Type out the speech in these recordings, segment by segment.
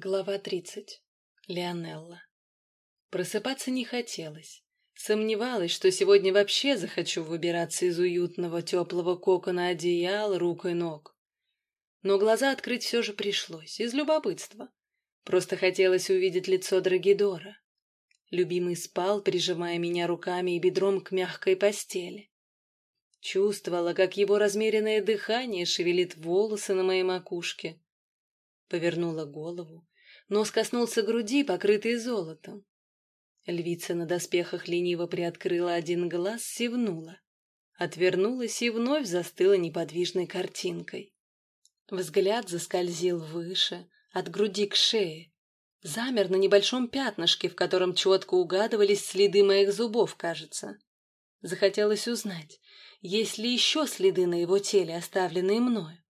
Глава тридцать. Леонелла. Просыпаться не хотелось. Сомневалась, что сегодня вообще захочу выбираться из уютного теплого кокона одеял, рук и ног. Но глаза открыть все же пришлось, из любопытства. Просто хотелось увидеть лицо Драгидора. Любимый спал, прижимая меня руками и бедром к мягкой постели. Чувствовала, как его размеренное дыхание шевелит волосы на моей макушке. Повернула голову Нос коснулся груди, покрытой золотом. Львица на доспехах лениво приоткрыла один глаз, севнула. Отвернулась и вновь застыла неподвижной картинкой. Взгляд заскользил выше, от груди к шее. Замер на небольшом пятнышке, в котором четко угадывались следы моих зубов, кажется. Захотелось узнать, есть ли еще следы на его теле, оставленные мною.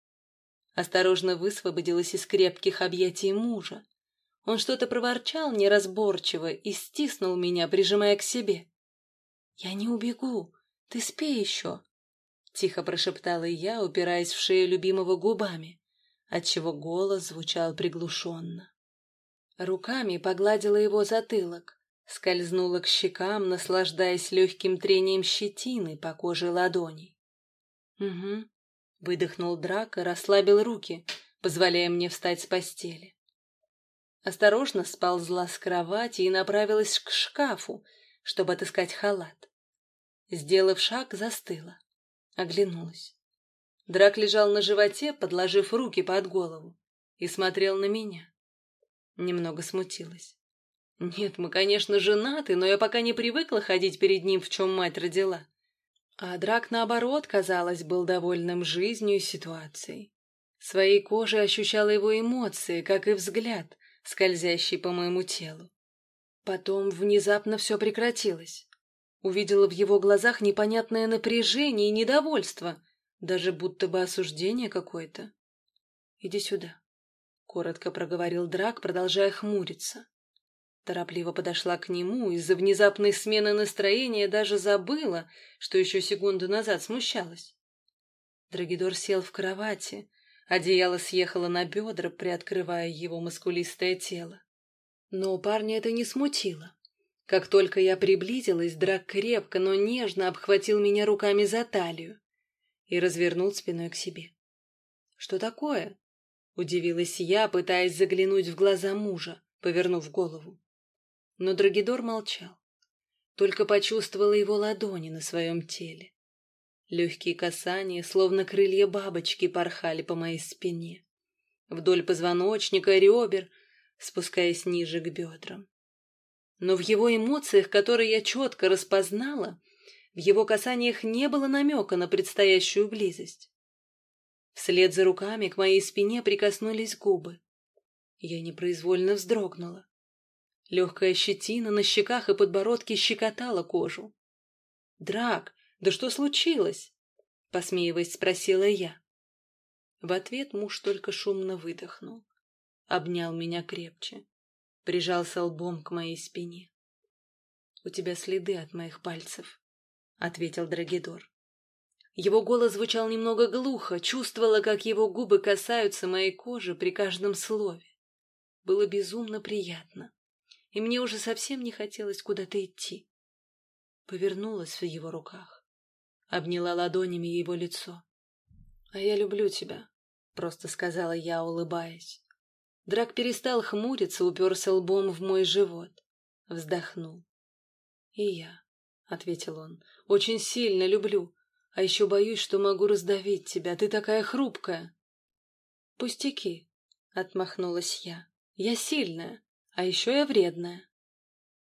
Осторожно высвободилась из крепких объятий мужа. Он что-то проворчал неразборчиво и стиснул меня, прижимая к себе. «Я не убегу, ты спи еще», — тихо прошептала я, упираясь в шею любимого губами, отчего голос звучал приглушенно. Руками погладила его затылок, скользнула к щекам, наслаждаясь легким трением щетины по коже ладоней. «Угу», — выдохнул Драк и расслабил руки, позволяя мне встать с постели. Осторожно сползла с кровати и направилась к шкафу, чтобы отыскать халат. Сделав шаг, застыла. Оглянулась. Драк лежал на животе, подложив руки под голову, и смотрел на меня. Немного смутилась. Нет, мы, конечно, женаты, но я пока не привыкла ходить перед ним, в чем мать родила. А Драк, наоборот, казалось, был довольным жизнью и ситуацией. Своей кожей ощущала его эмоции, как и взгляд, скользящий по моему телу. Потом внезапно все прекратилось. Увидела в его глазах непонятное напряжение и недовольство, даже будто бы осуждение какое-то. «Иди сюда», — коротко проговорил Драк, продолжая хмуриться. Торопливо подошла к нему, из-за внезапной смены настроения даже забыла, что еще секунду назад смущалась. Драгидор сел в кровати, Одеяло съехало на бедра, приоткрывая его мускулистое тело. Но парня это не смутило. Как только я приблизилась, Драк крепко, но нежно обхватил меня руками за талию и развернул спиной к себе. «Что такое?» — удивилась я, пытаясь заглянуть в глаза мужа, повернув голову. Но Драгидор молчал. Только почувствовала его ладони на своем теле. Легкие касания, словно крылья бабочки, порхали по моей спине. Вдоль позвоночника ребер, спускаясь ниже к бедрам. Но в его эмоциях, которые я четко распознала, в его касаниях не было намека на предстоящую близость. Вслед за руками к моей спине прикоснулись губы. Я непроизвольно вздрогнула. Легкая щетина на щеках и подбородке щекотала кожу. Драк, да что случилось? Посмеиваясь, спросила я. В ответ муж только шумно выдохнул. Обнял меня крепче. Прижался лбом к моей спине. «У тебя следы от моих пальцев», — ответил Драгидор. Его голос звучал немного глухо, чувствовала, как его губы касаются моей кожи при каждом слове. Было безумно приятно, и мне уже совсем не хотелось куда-то идти. Повернулась в его руках обняла ладонями его лицо. «А я люблю тебя», — просто сказала я, улыбаясь. Драк перестал хмуриться, уперся лбом в мой живот. Вздохнул. «И я», — ответил он, — «очень сильно люблю, а еще боюсь, что могу раздавить тебя, ты такая хрупкая». «Пустяки», — отмахнулась я, — «я сильная, а еще я вредная».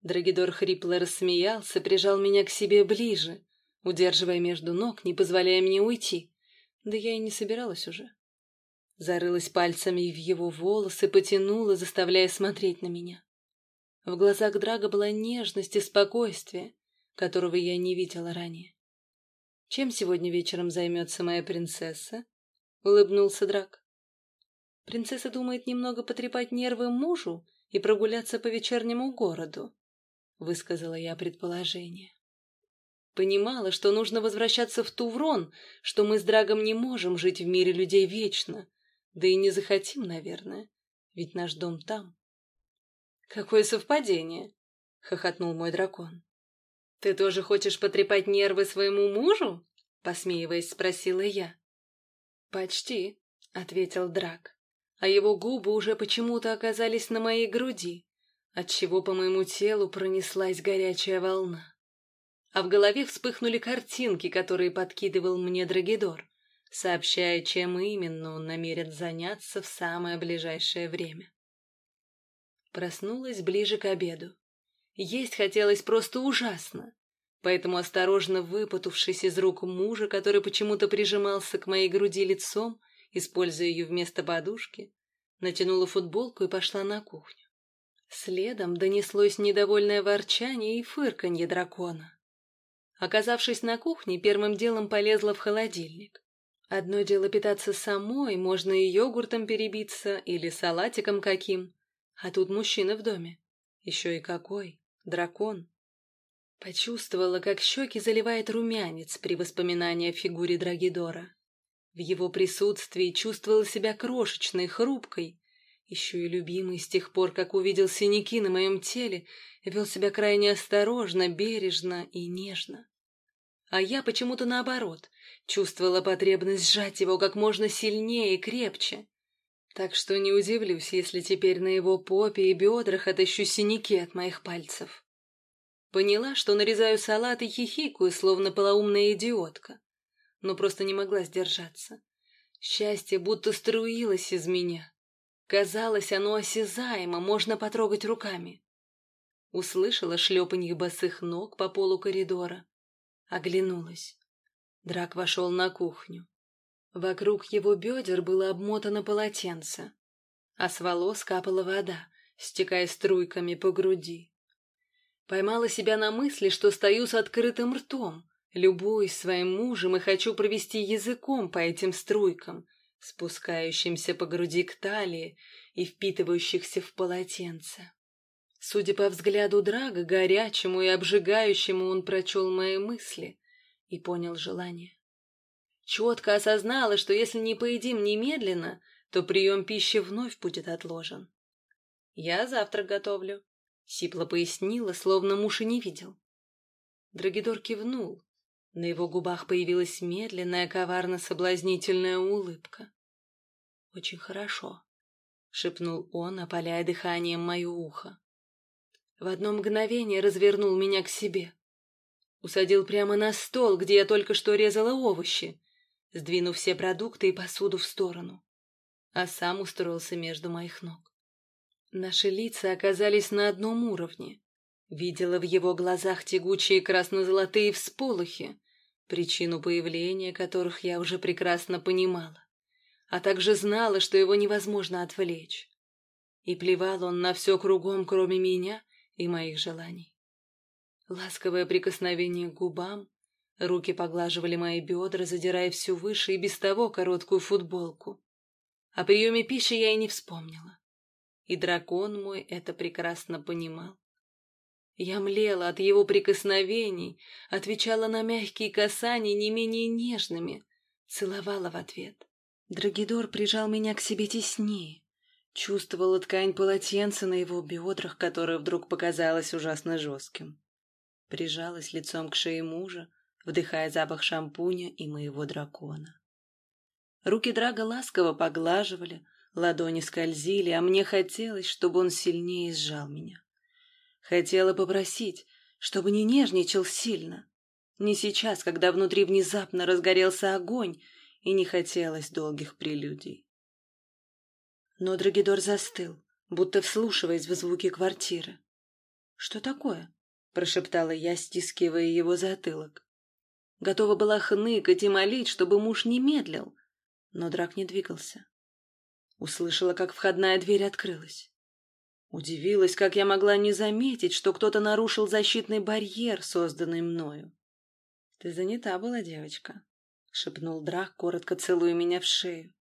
Драгидор хрипло рассмеялся, прижал меня к себе ближе, удерживая между ног, не позволяя мне уйти. Да я и не собиралась уже. Зарылась пальцами в его волосы, потянула, заставляя смотреть на меня. В глазах Драга была нежность и спокойствие, которого я не видела ранее. «Чем сегодня вечером займется моя принцесса?» — улыбнулся Драк. «Принцесса думает немного потрепать нервы мужу и прогуляться по вечернему городу», — высказала я предположение. Понимала, что нужно возвращаться в Туврон, что мы с Драгом не можем жить в мире людей вечно. Да и не захотим, наверное. ведь наш дом там. «Какое совпадение!» — хохотнул мой дракон. «Ты тоже хочешь потрепать нервы своему мужу?» — посмеиваясь, спросила я. «Почти», — ответил Драк, а его губы уже почему-то оказались на моей груди, отчего по моему телу пронеслась горячая волна. А в голове вспыхнули картинки, которые подкидывал мне Драгидор, сообщая, чем именно он намерен заняться в самое ближайшее время. Проснулась ближе к обеду. Есть хотелось просто ужасно, поэтому, осторожно выпутавшись из рук мужа, который почему-то прижимался к моей груди лицом, используя ее вместо подушки, натянула футболку и пошла на кухню. Следом донеслось недовольное ворчание и фырканье дракона. Оказавшись на кухне, первым делом полезла в холодильник. Одно дело питаться самой, можно и йогуртом перебиться, или салатиком каким. А тут мужчина в доме. Еще и какой. Дракон. Почувствовала, как щеки заливает румянец при воспоминании о фигуре Драгидора. В его присутствии чувствовала себя крошечной, хрупкой, еще и любимый с тех пор, как увидел синяки на моем теле, вел себя крайне осторожно, бережно и нежно. А я почему-то наоборот, чувствовала потребность сжать его как можно сильнее и крепче. Так что не удивлюсь, если теперь на его попе и бедрах отыщу синяки от моих пальцев. Поняла, что нарезаю салат и хихикаю, словно полоумная идиотка, но просто не могла сдержаться. Счастье будто струилось из меня. Казалось, оно осязаемо, можно потрогать руками. Услышала шлепанье босых ног по полу коридора. Оглянулась. Драк вошел на кухню. Вокруг его бедер было обмотано полотенце, а с волос капала вода, стекая струйками по груди. Поймала себя на мысли, что стою с открытым ртом, любуюсь своим мужем и хочу провести языком по этим струйкам, спускающимся по груди к талии и впитывающихся в полотенце. Судя по взгляду Драга, горячему и обжигающему, он прочел мои мысли и понял желание. Четко осознала, что если не поедим немедленно, то прием пищи вновь будет отложен. «Я завтрак готовлю», — Сипла пояснила, словно муж и не видел. Драгидор кивнул. На его губах появилась медленная, коварно-соблазнительная улыбка. «Очень хорошо», — шепнул он, опаляя дыханием мое ухо. В одно мгновение развернул меня к себе. Усадил прямо на стол, где я только что резала овощи, сдвинув все продукты и посуду в сторону, а сам устроился между моих ног. Наши лица оказались на одном уровне. Видела в его глазах тягучие красно-золотые всполохи, причину появления которых я уже прекрасно понимала а также знала, что его невозможно отвлечь. И плевал он на все кругом, кроме меня и моих желаний. Ласковое прикосновение к губам, руки поглаживали мои бедра, задирая все выше и без того короткую футболку. О приеме пищи я и не вспомнила. И дракон мой это прекрасно понимал. Я млела от его прикосновений, отвечала на мягкие касания не менее нежными, целовала в ответ. Драгидор прижал меня к себе теснее. Чувствовала ткань полотенца на его бедрах, которое вдруг показалось ужасно жестким. Прижалась лицом к шее мужа, вдыхая запах шампуня и моего дракона. Руки Драга ласково поглаживали, ладони скользили, а мне хотелось, чтобы он сильнее сжал меня. Хотела попросить, чтобы не нежничал сильно. Не сейчас, когда внутри внезапно разгорелся огонь, и не хотелось долгих прелюдий. Но Драгидор застыл, будто вслушиваясь в звуки квартиры. «Что такое?» — прошептала я, стискивая его затылок. Готова была хныкать и молить, чтобы муж не медлил, но драк не двигался. Услышала, как входная дверь открылась. Удивилась, как я могла не заметить, что кто-то нарушил защитный барьер, созданный мною. — Ты занята была, девочка, — шепнул Драк, коротко целуя меня в шею.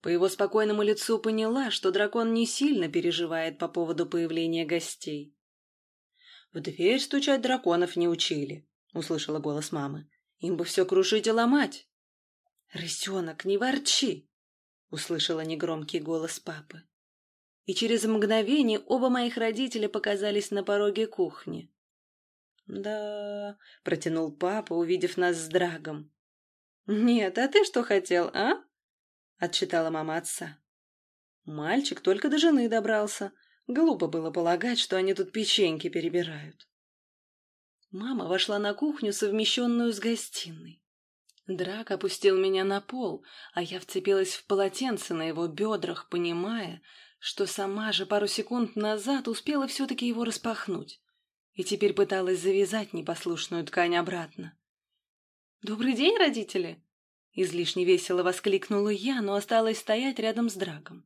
По его спокойному лицу поняла, что дракон не сильно переживает по поводу появления гостей. «В дверь стучать драконов не учили», — услышала голос мамы. «Им бы все крушить и ломать». «Рысенок, не ворчи!» — услышала негромкий голос папы. И через мгновение оба моих родителя показались на пороге кухни. «Да...» — протянул папа, увидев нас с Драгом. «Нет, а ты что хотел, а?» — отчитала мама отца. Мальчик только до жены добрался. Глупо было полагать, что они тут печеньки перебирают. Мама вошла на кухню, совмещенную с гостиной. Драк опустил меня на пол, а я вцепилась в полотенце на его бедрах, понимая, что сама же пару секунд назад успела все-таки его распахнуть и теперь пыталась завязать непослушную ткань обратно. «Добрый день, родители!» Излишне весело воскликнула я, но осталась стоять рядом с Драком.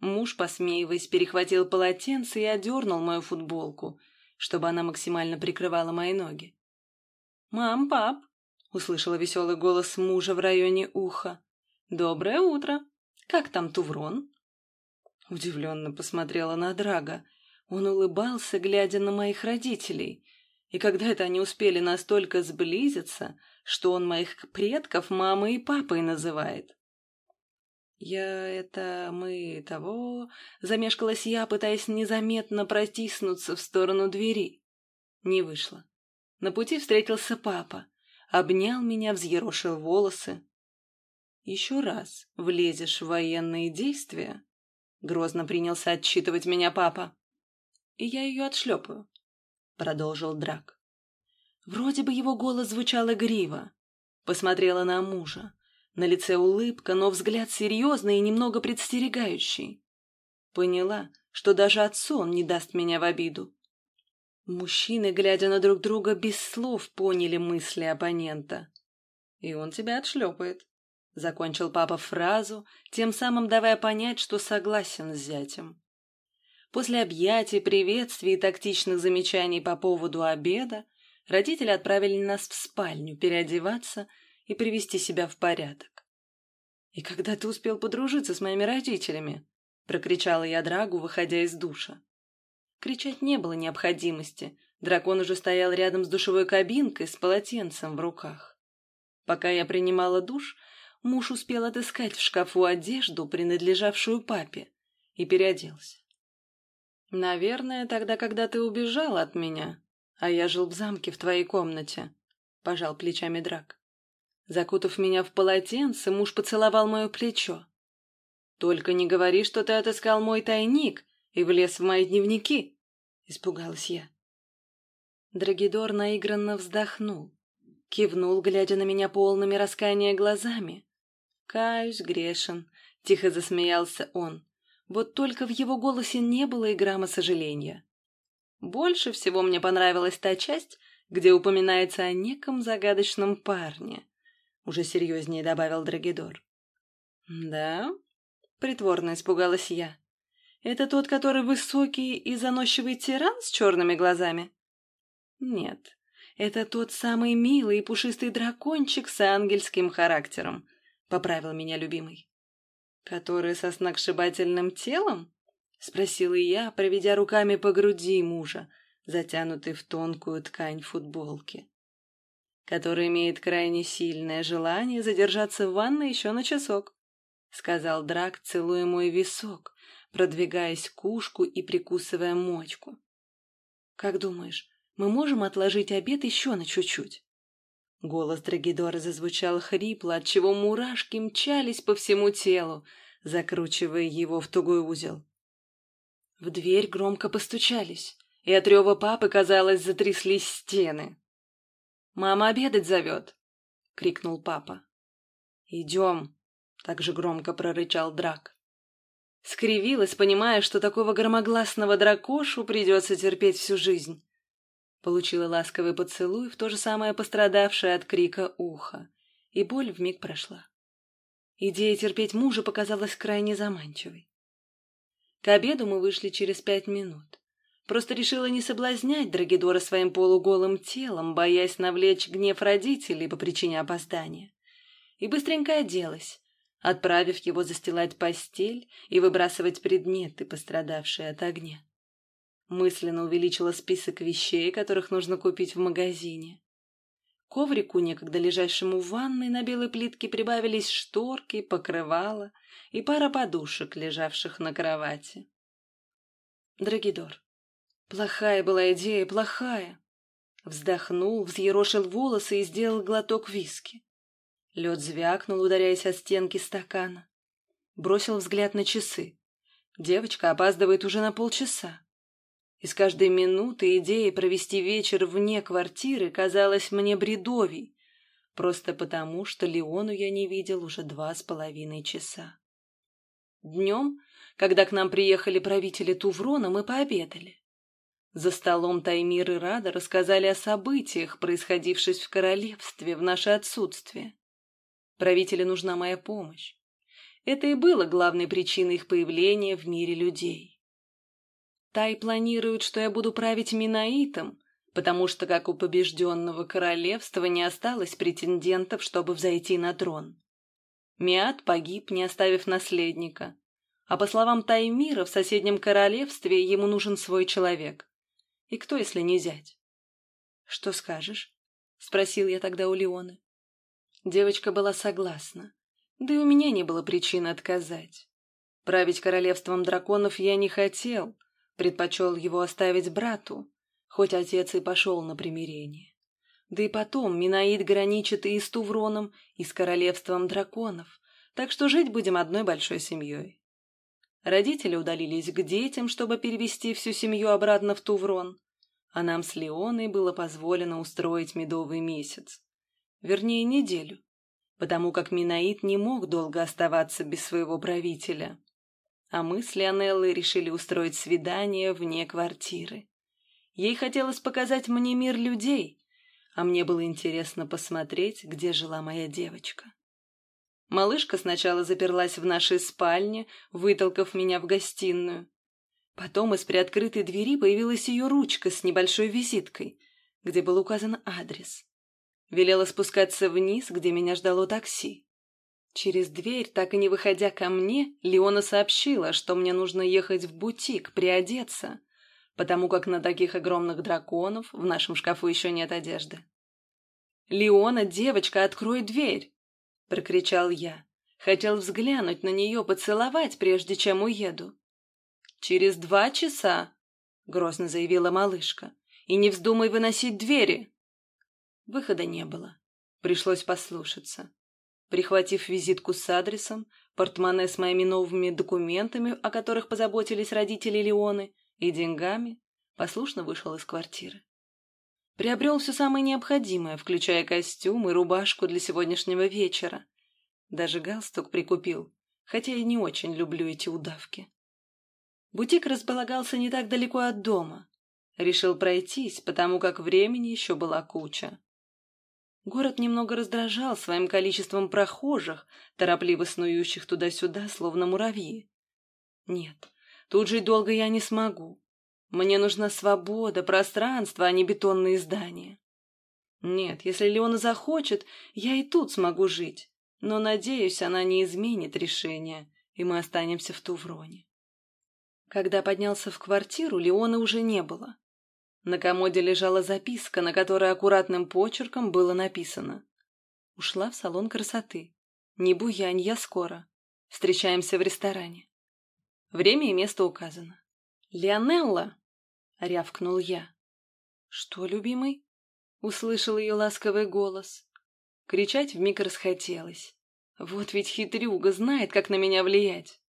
Муж, посмеиваясь, перехватил полотенце и одернул мою футболку, чтобы она максимально прикрывала мои ноги. «Мам, пап!» — услышала веселый голос мужа в районе уха. «Доброе утро! Как там Туврон?» Удивленно посмотрела на Драга. Он улыбался, глядя на моих родителей. И когда это они успели настолько сблизиться, что он моих предков мамой и папой называет. «Я это... мы того...» — замешкалась я, пытаясь незаметно протиснуться в сторону двери. Не вышло. На пути встретился папа. Обнял меня, взъерошил волосы. «Еще раз влезешь в военные действия?» Грозно принялся отчитывать меня папа. «И я ее отшлепаю», — продолжил Драк. Вроде бы его голос звучал игриво. Посмотрела на мужа. На лице улыбка, но взгляд серьезный и немного предстерегающий. Поняла, что даже отцу он не даст меня в обиду. Мужчины, глядя на друг друга, без слов поняли мысли оппонента. «И он тебя отшлепает», — закончил папа фразу, тем самым давая понять, что согласен с зятем. После объятий, приветствий и тактичных замечаний по поводу обеда родители отправили нас в спальню переодеваться и привести себя в порядок. «И когда ты успел подружиться с моими родителями?» — прокричала я Драгу, выходя из душа. Кричать не было необходимости, дракон уже стоял рядом с душевой кабинкой с полотенцем в руках. Пока я принимала душ, муж успел отыскать в шкафу одежду, принадлежавшую папе, и переоделся. «Наверное, тогда, когда ты убежал от меня, а я жил в замке в твоей комнате», — пожал плечами Драк. Закутав меня в полотенце, муж поцеловал мое плечо. «Только не говори, что ты отыскал мой тайник и влез в мои дневники!» — испугалась я. Драгидор наигранно вздохнул, кивнул, глядя на меня полными раскаяния глазами. «Каюсь, грешен», — тихо засмеялся он. Вот только в его голосе не было и грамма сожаления. Больше всего мне понравилась та часть, где упоминается о неком загадочном парне. Уже серьезнее добавил Драгидор. «Да?» — притворно испугалась я. «Это тот, который высокий и заносчивый тиран с черными глазами?» «Нет, это тот самый милый и пушистый дракончик с ангельским характером», — поправил меня любимый. «Который со сногсшибательным телом?» — спросила я, проведя руками по груди мужа, затянутой в тонкую ткань футболки который имеет крайне сильное желание задержаться в ванной еще на часок», — сказал Драк, целуя мой висок, продвигаясь к ушку и прикусывая мочку. «Как думаешь, мы можем отложить обед еще на чуть-чуть?» Голос Драгидора зазвучал хрипло, отчего мурашки мчались по всему телу, закручивая его в тугой узел. В дверь громко постучались, и от рева папы, казалось, затряслись стены. «Мама обедать зовет!» — крикнул папа. «Идем!» — так же громко прорычал Драк. Скривилась, понимая, что такого громогласного дракошу придется терпеть всю жизнь. Получила ласковый поцелуй, в то же самое пострадавшее от крика ухо, и боль вмиг прошла. Идея терпеть мужа показалась крайне заманчивой. К обеду мы вышли через пять минут. Просто решила не соблазнять Драгидора своим полуголым телом, боясь навлечь гнев родителей по причине опоздания. И быстренько оделась, отправив его застилать постель и выбрасывать предметы, пострадавшие от огня. Мысленно увеличила список вещей, которых нужно купить в магазине. Коврику, некогда лежащему в ванной, на белой плитке прибавились шторки, покрывала и пара подушек, лежавших на кровати. Драгидор. Плохая была идея, плохая. Вздохнул, взъерошил волосы и сделал глоток виски. Лед звякнул, ударяясь о стенки стакана. Бросил взгляд на часы. Девочка опаздывает уже на полчаса. И с каждой минуты идея провести вечер вне квартиры казалась мне бредовей, просто потому, что Леону я не видел уже два с половиной часа. Днем, когда к нам приехали правители Туврона, мы пообедали. За столом Таймир и Рада рассказали о событиях, происходивших в королевстве в наше отсутствие. Правителю нужна моя помощь. Это и было главной причиной их появления в мире людей. Тай планирует, что я буду править Минаитом, потому что, как у побежденного королевства, не осталось претендентов, чтобы взойти на трон. Миат погиб, не оставив наследника. А по словам Таймира, в соседнем королевстве ему нужен свой человек. И кто, если не зять? — Что скажешь? — спросил я тогда у Леоны. Девочка была согласна. Да и у меня не было причины отказать. Править королевством драконов я не хотел, предпочел его оставить брату, хоть отец и пошел на примирение. Да и потом Минаид граничит и с Тувроном, и с королевством драконов, так что жить будем одной большой семьей. Родители удалились к детям, чтобы перевести всю семью обратно в Туврон, а нам с Леоной было позволено устроить медовый месяц. Вернее, неделю, потому как Минаид не мог долго оставаться без своего правителя. А мы с Лионеллой решили устроить свидание вне квартиры. Ей хотелось показать мне мир людей, а мне было интересно посмотреть, где жила моя девочка. Малышка сначала заперлась в нашей спальне, вытолкав меня в гостиную. Потом из приоткрытой двери появилась ее ручка с небольшой визиткой, где был указан адрес. Велела спускаться вниз, где меня ждало такси. Через дверь, так и не выходя ко мне, Леона сообщила, что мне нужно ехать в бутик, приодеться, потому как на таких огромных драконов в нашем шкафу еще нет одежды. «Леона, девочка, открой дверь!» — прокричал я. Хотел взглянуть на нее, поцеловать, прежде чем уеду. «Через два часа», — грозно заявила малышка, — «и не вздумай выносить двери». Выхода не было. Пришлось послушаться. Прихватив визитку с адресом, портмоне с моими новыми документами, о которых позаботились родители Леоны, и деньгами, послушно вышел из квартиры. Приобрел все самое необходимое, включая костюм и рубашку для сегодняшнего вечера. Даже галстук прикупил, хотя и не очень люблю эти удавки. Бутик располагался не так далеко от дома. Решил пройтись, потому как времени еще была куча. Город немного раздражал своим количеством прохожих, торопливо снующих туда-сюда, словно муравьи. Нет, тут жить долго я не смогу. Мне нужна свобода, пространство, а не бетонные здания. Нет, если Леона захочет, я и тут смогу жить. Но, надеюсь, она не изменит решение, и мы останемся в Тувроне. Когда поднялся в квартиру, Леона уже не было. На комоде лежала записка, на которой аккуратным почерком было написано. Ушла в салон красоты. Не буянь, я скоро. Встречаемся в ресторане. Время и место указано. «Лионелла!» — рявкнул я. «Что, любимый?» — услышал ее ласковый голос. Кричать вмиг расхотелось. Вот ведь хитрюга знает, как на меня влиять.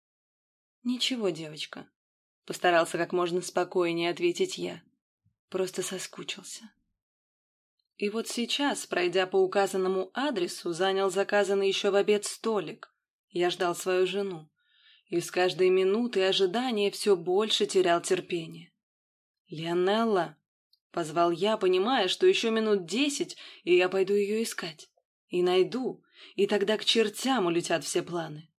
«Ничего, девочка», — постарался как можно спокойнее ответить я. Просто соскучился. И вот сейчас, пройдя по указанному адресу, занял заказанный еще в обед столик. Я ждал свою жену. И с каждой минуты ожидания все больше терял терпение. «Лионелла!» — позвал я, понимая, что еще минут десять, и я пойду ее искать. И найду, и тогда к чертям улетят все планы.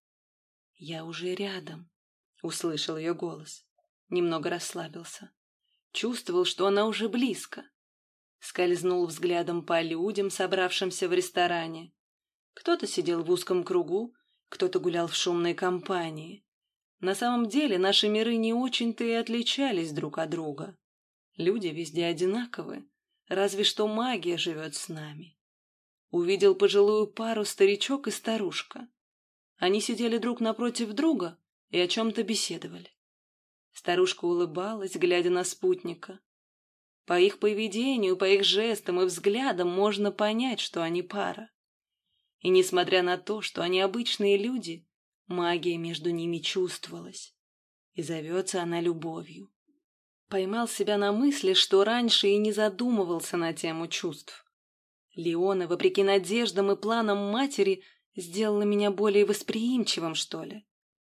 «Я уже рядом», — услышал ее голос. Немного расслабился. Чувствовал, что она уже близко. Скользнул взглядом по людям, собравшимся в ресторане. Кто-то сидел в узком кругу, кто-то гулял в шумной компании. На самом деле наши миры не очень-то и отличались друг от друга. Люди везде одинаковы, разве что магия живет с нами. Увидел пожилую пару старичок и старушка. Они сидели друг напротив друга и о чем-то беседовали. Старушка улыбалась, глядя на спутника. По их поведению, по их жестам и взглядам можно понять, что они пара. И несмотря на то, что они обычные люди, магия между ними чувствовалась. И зовется она любовью. Поймал себя на мысли, что раньше и не задумывался на тему чувств. Леона, вопреки надеждам и планам матери, сделала меня более восприимчивым, что ли.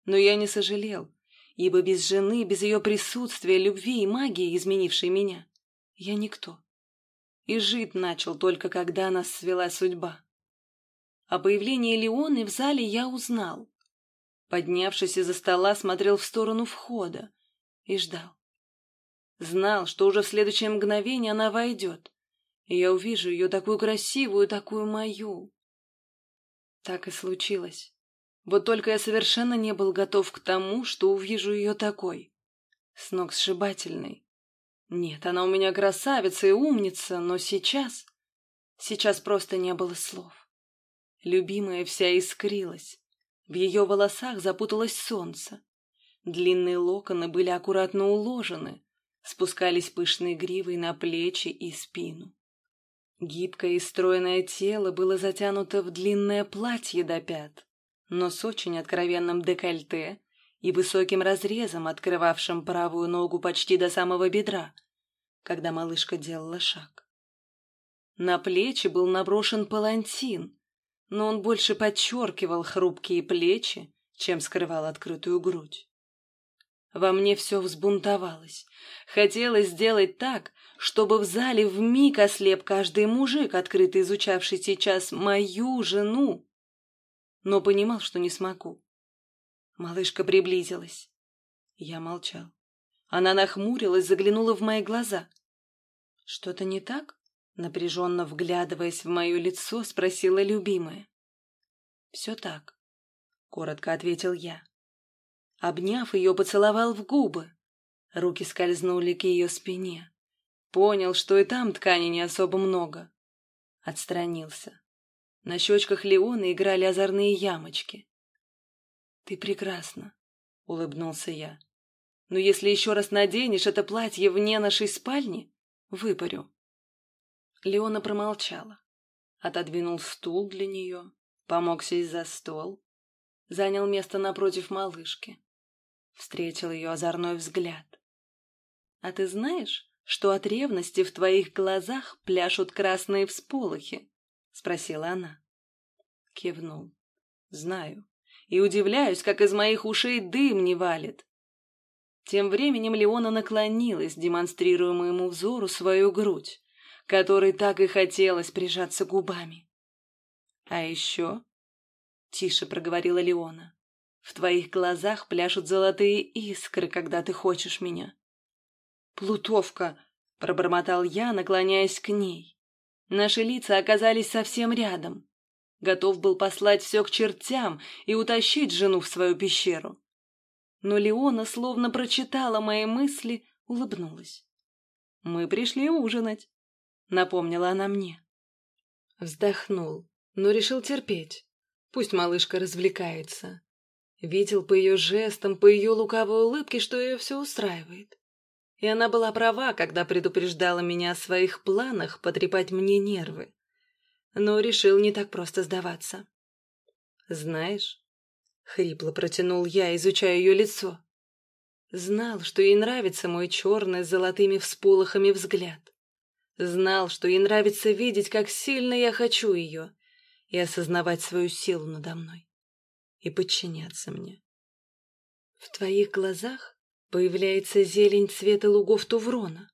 Но я не сожалел, ибо без жены, без ее присутствия, любви и магии, изменившей меня, я никто. И жить начал только когда нас свела судьба. О появлении Леоны в зале я узнал. Поднявшись из-за стола, смотрел в сторону входа и ждал. Знал, что уже в следующее мгновение она войдет, и я увижу ее такую красивую, такую мою. Так и случилось. Вот только я совершенно не был готов к тому, что увижу ее такой. С ног сшибательной. Нет, она у меня красавица и умница, но сейчас... Сейчас просто не было слов. Любимая вся искрилась. В ее волосах запуталось солнце. Длинные локоны были аккуратно уложены, спускались пышной гривой на плечи и спину. Гибкое и стройное тело было затянуто в длинное платье до пят, но с очень откровенным декольте и высоким разрезом, открывавшим правую ногу почти до самого бедра, когда малышка делала шаг. На плечи был наброшен палантин, но он больше подчеркивал хрупкие плечи, чем скрывал открытую грудь. Во мне все взбунтовалось. Хотелось сделать так, чтобы в зале вмиг ослеп каждый мужик, открыто изучавший сейчас мою жену. Но понимал, что не смогу. Малышка приблизилась. Я молчал. Она нахмурилась, заглянула в мои глаза. «Что-то не так?» Напряженно вглядываясь в мое лицо, спросила любимая. «Все так», — коротко ответил я. Обняв ее, поцеловал в губы. Руки скользнули к ее спине. Понял, что и там ткани не особо много. Отстранился. На щечках Леона играли озорные ямочки. «Ты прекрасна», — улыбнулся я. «Но если еще раз наденешь это платье вне нашей спальни, выпарю». Леона промолчала. Отодвинул стул для нее, помог сесть за стол, занял место напротив малышки. Встретил ее озорной взгляд. «А ты знаешь, что от ревности в твоих глазах пляшут красные всполохи?» — спросила она. Кивнул. «Знаю. И удивляюсь, как из моих ушей дым не валит». Тем временем Леона наклонилась, демонстрируя моему взору свою грудь, которой так и хотелось прижаться губами. «А еще...» — тише проговорила Леона. В твоих глазах пляшут золотые искры, когда ты хочешь меня. Плутовка, пробормотал я, наклоняясь к ней. Наши лица оказались совсем рядом. Готов был послать все к чертям и утащить жену в свою пещеру. Но Леона, словно прочитала мои мысли, улыбнулась. «Мы пришли ужинать», — напомнила она мне. Вздохнул, но решил терпеть. Пусть малышка развлекается. Видел по ее жестам, по ее лукавой улыбке, что ее все устраивает. И она была права, когда предупреждала меня о своих планах потрепать мне нервы. Но решил не так просто сдаваться. «Знаешь...» — хрипло протянул я, изучая ее лицо. Знал, что ей нравится мой черный с золотыми всполохами взгляд. Знал, что ей нравится видеть, как сильно я хочу ее, и осознавать свою силу надо мной и подчиняться мне. В твоих глазах появляется зелень цвета лугов Туврона,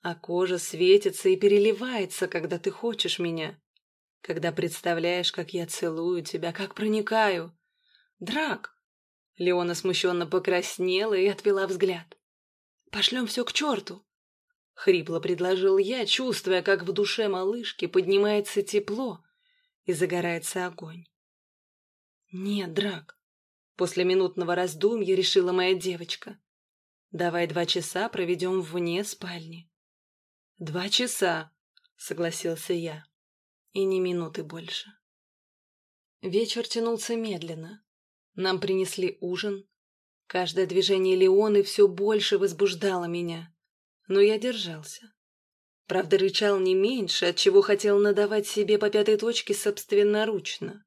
а кожа светится и переливается, когда ты хочешь меня, когда представляешь, как я целую тебя, как проникаю. Драк! Леона смущенно покраснела и отвела взгляд. Пошлем все к черту. Хрипло предложил я, чувствуя, как в душе малышки поднимается тепло и загорается огонь. «Нет, Драк», — после минутного раздумья решила моя девочка. «Давай два часа проведем вне спальни». «Два часа», — согласился я, — «и ни минуты больше». Вечер тянулся медленно. Нам принесли ужин. Каждое движение Леоны все больше возбуждало меня, но я держался. Правда, рычал не меньше, от чего хотел надавать себе по пятой точке собственноручно.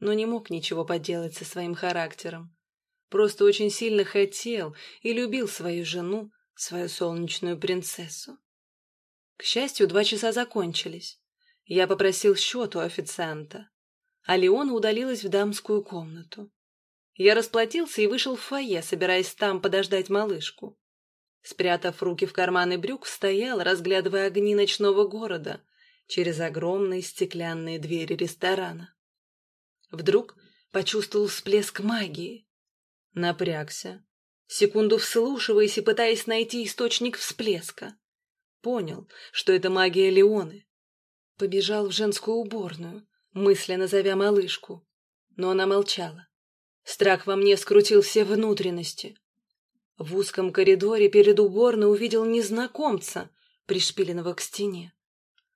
Но не мог ничего поделать со своим характером. Просто очень сильно хотел и любил свою жену, свою солнечную принцессу. К счастью, два часа закончились. Я попросил счет у официанта, а Леона удалилась в дамскую комнату. Я расплатился и вышел в фойе, собираясь там подождать малышку. Спрятав руки в карманы брюк, стоял, разглядывая огни ночного города через огромные стеклянные двери ресторана. Вдруг почувствовал всплеск магии. Напрягся, секунду вслушиваясь и пытаясь найти источник всплеска. Понял, что это магия Леоны. Побежал в женскую уборную, мысленно зовя малышку, но она молчала. Страх во мне скрутил все внутренности. В узком коридоре перед уборной увидел незнакомца, пришпиленного к стене.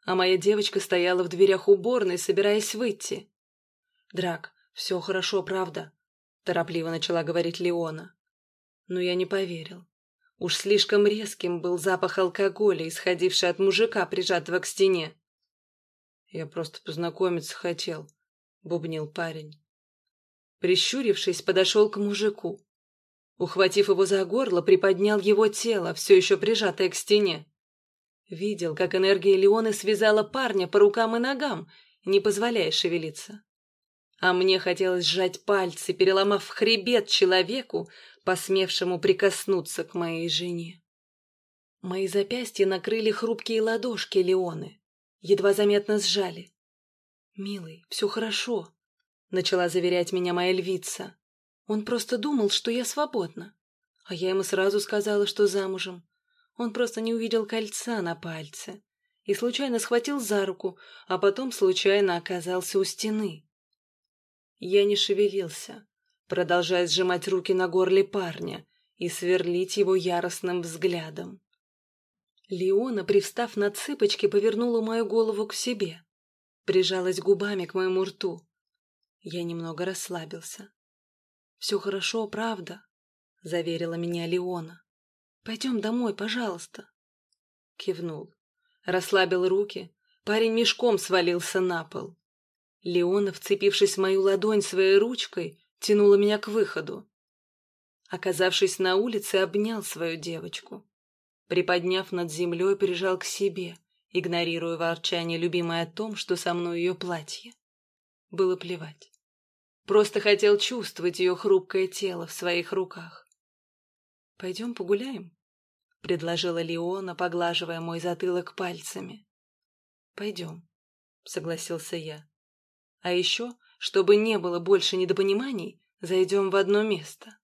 А моя девочка стояла в дверях уборной, собираясь выйти. «Драк, все хорошо, правда?» — торопливо начала говорить Леона. Но я не поверил. Уж слишком резким был запах алкоголя, исходивший от мужика, прижатого к стене. «Я просто познакомиться хотел», — бубнил парень. Прищурившись, подошел к мужику. Ухватив его за горло, приподнял его тело, все еще прижатое к стене. Видел, как энергия Леоны связала парня по рукам и ногам, не позволяя шевелиться. А мне хотелось сжать пальцы, переломав хребет человеку, посмевшему прикоснуться к моей жене. Мои запястья накрыли хрупкие ладошки Леоны, едва заметно сжали. «Милый, все хорошо», — начала заверять меня моя львица. Он просто думал, что я свободна. А я ему сразу сказала, что замужем. Он просто не увидел кольца на пальце и случайно схватил за руку, а потом случайно оказался у стены. Я не шевелился, продолжая сжимать руки на горле парня и сверлить его яростным взглядом. Леона, привстав на цыпочки, повернула мою голову к себе, прижалась губами к моему рту. Я немного расслабился. «Все хорошо, правда», — заверила меня Леона. «Пойдем домой, пожалуйста». Кивнул. Расслабил руки. Парень мешком свалился на пол. Леона, вцепившись в мою ладонь своей ручкой, тянула меня к выходу. Оказавшись на улице, обнял свою девочку. Приподняв над землей, прижал к себе, игнорируя ворчание любимой о том, что со мной ее платье. Было плевать. Просто хотел чувствовать ее хрупкое тело в своих руках. «Пойдем погуляем?» — предложила Леона, поглаживая мой затылок пальцами. «Пойдем», — согласился я. «А еще, чтобы не было больше недопониманий, зайдем в одно место».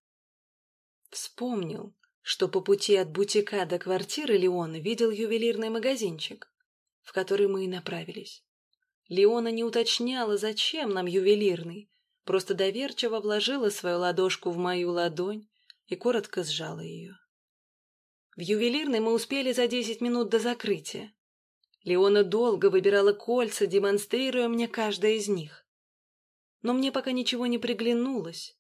Вспомнил, что по пути от бутика до квартиры Леона видел ювелирный магазинчик, в который мы и направились. Леона не уточняла, зачем нам ювелирный, просто доверчиво вложила свою ладошку в мою ладонь и коротко сжала ее. В ювелирной мы успели за десять минут до закрытия. Леона долго выбирала кольца, демонстрируя мне каждое из них. Но мне пока ничего не приглянулось.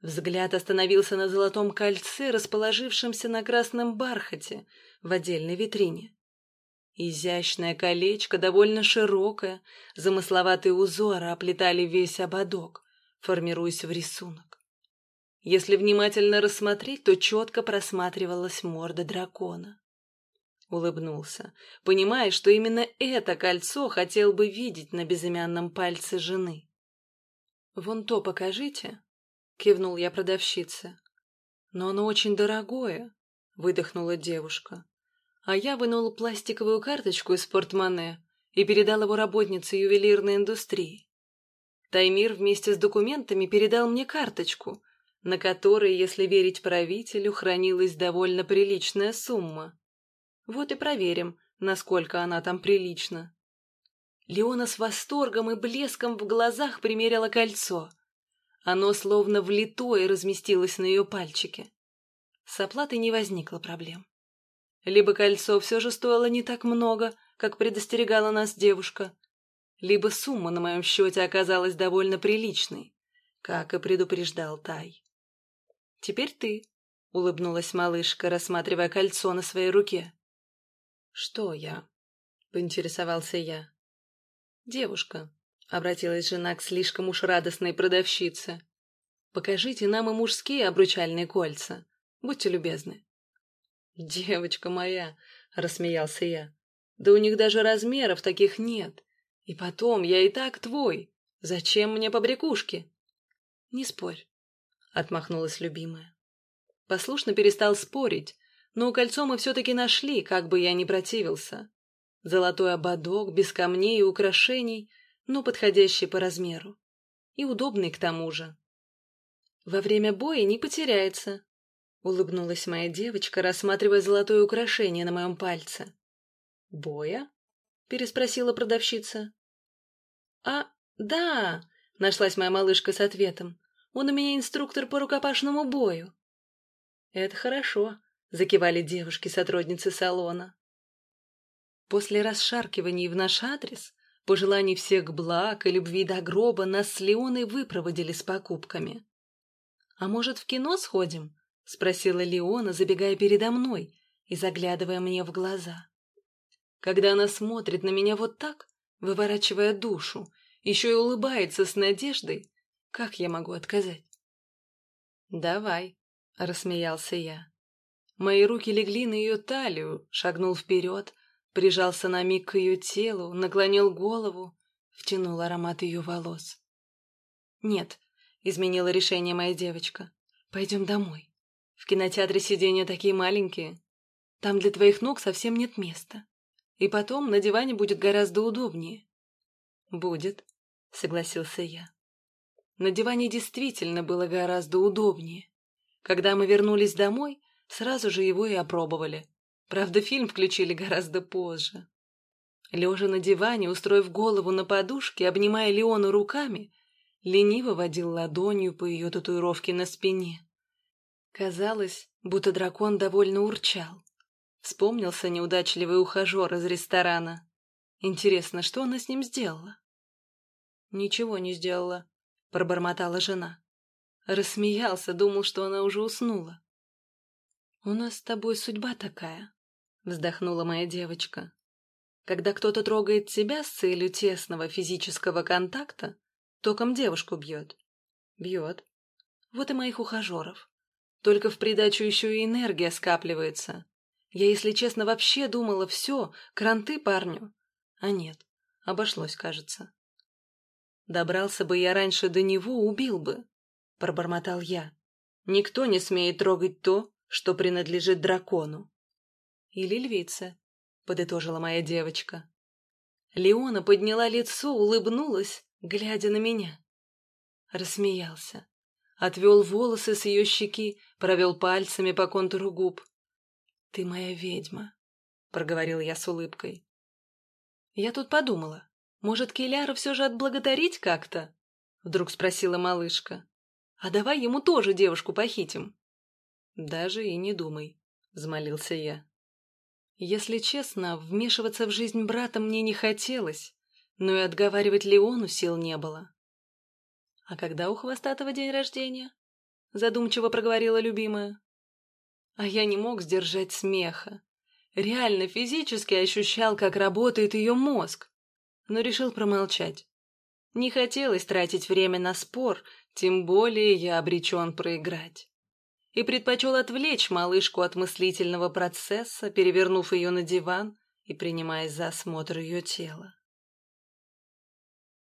Взгляд остановился на золотом кольце, расположившемся на красном бархате в отдельной витрине. Изящное колечко, довольно широкое, замысловатые узоры оплетали весь ободок формируясь в рисунок. Если внимательно рассмотреть, то четко просматривалась морда дракона. Улыбнулся, понимая, что именно это кольцо хотел бы видеть на безымянном пальце жены. «Вон то покажите», — кивнул я продавщице. «Но оно очень дорогое», — выдохнула девушка. А я вынула пластиковую карточку из портмоне и передал его работнице ювелирной индустрии. Таймир вместе с документами передал мне карточку, на которой, если верить правителю, хранилась довольно приличная сумма. Вот и проверим, насколько она там прилична. Леона с восторгом и блеском в глазах примерила кольцо. Оно словно влитое разместилось на ее пальчике. С оплатой не возникло проблем. Либо кольцо все же стоило не так много, как предостерегала нас девушка, либо сумма на моем счете оказалась довольно приличной, как и предупреждал Тай. теперь ты», — улыбнулась малышка, рассматривая кольцо на своей руке. «Что я?» — поинтересовался я. «Девушка», — обратилась жена к слишком уж радостной продавщице, — «покажите нам и мужские обручальные кольца. Будьте любезны». «Девочка моя», — рассмеялся я, — «да у них даже размеров таких нет. И потом, я и так твой. Зачем мне побрякушки?» «Не спорь», — отмахнулась любимая. Послушно перестал спорить, но кольцо мы все-таки нашли, как бы я ни противился. Золотой ободок, без камней и украшений, но подходящий по размеру. И удобный к тому же. «Во время боя не потеряется», — улыбнулась моя девочка, рассматривая золотое украшение на моем пальце. «Боя?» — переспросила продавщица. «А, да!» — нашлась моя малышка с ответом. «Он у меня инструктор по рукопашному бою». «Это хорошо», — закивали девушки-сотрудницы салона. После расшаркиваний в наш адрес, пожеланий всех благ и любви до гроба, нас с Леоной выпроводили с покупками. «А может, в кино сходим?» — спросила Леона, забегая передо мной и заглядывая мне в глаза. Когда она смотрит на меня вот так, выворачивая душу, еще и улыбается с надеждой, как я могу отказать? «Давай», — рассмеялся я. Мои руки легли на ее талию, шагнул вперед, прижался на миг к ее телу, наклонил голову, втянул аромат ее волос. «Нет», — изменила решение моя девочка, — «пойдем домой. В кинотеатре сиденья такие маленькие. Там для твоих ног совсем нет места. И потом на диване будет гораздо удобнее». «Будет», — согласился я. На диване действительно было гораздо удобнее. Когда мы вернулись домой, сразу же его и опробовали. Правда, фильм включили гораздо позже. Лежа на диване, устроив голову на подушке, обнимая Леону руками, лениво водил ладонью по ее татуировке на спине. Казалось, будто дракон довольно урчал. Вспомнился неудачливый ухажер из ресторана. Интересно, что она с ним сделала? «Ничего не сделала», — пробормотала жена. Рассмеялся, думал, что она уже уснула. «У нас с тобой судьба такая», — вздохнула моя девочка. «Когда кто-то трогает тебя с целью тесного физического контакта, током девушку бьет. Бьет. Вот и моих ухажеров. Только в придачу еще и энергия скапливается. Я, если честно, вообще думала, все, кранты парню. А нет, обошлось, кажется. Добрался бы я раньше до него, убил бы, — пробормотал я. Никто не смеет трогать то, что принадлежит дракону. Или львице, — подытожила моя девочка. Леона подняла лицо, улыбнулась, глядя на меня. Рассмеялся. Отвел волосы с ее щеки, провел пальцами по контуру губ. «Ты моя ведьма», — проговорил я с улыбкой. Я тут подумала, может, Келяра все же отблагодарить как-то? Вдруг спросила малышка. А давай ему тоже девушку похитим. Даже и не думай, взмолился я. Если честно, вмешиваться в жизнь брата мне не хотелось, но и отговаривать Леону сил не было. «А когда у Хвостатого день рождения?» — задумчиво проговорила любимая. А я не мог сдержать смеха. Реально физически ощущал, как работает ее мозг, но решил промолчать. Не хотелось тратить время на спор, тем более я обречен проиграть. И предпочел отвлечь малышку от мыслительного процесса, перевернув ее на диван и принимаясь за осмотр ее тела.